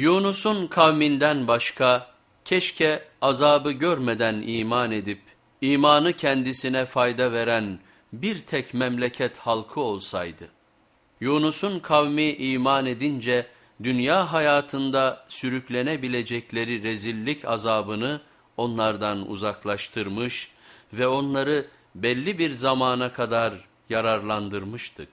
Yunus'un kavminden başka keşke azabı görmeden iman edip imanı kendisine fayda veren bir tek memleket halkı olsaydı. Yunus'un kavmi iman edince dünya hayatında sürüklenebilecekleri rezillik azabını onlardan uzaklaştırmış ve onları belli bir zamana kadar yararlandırmıştık.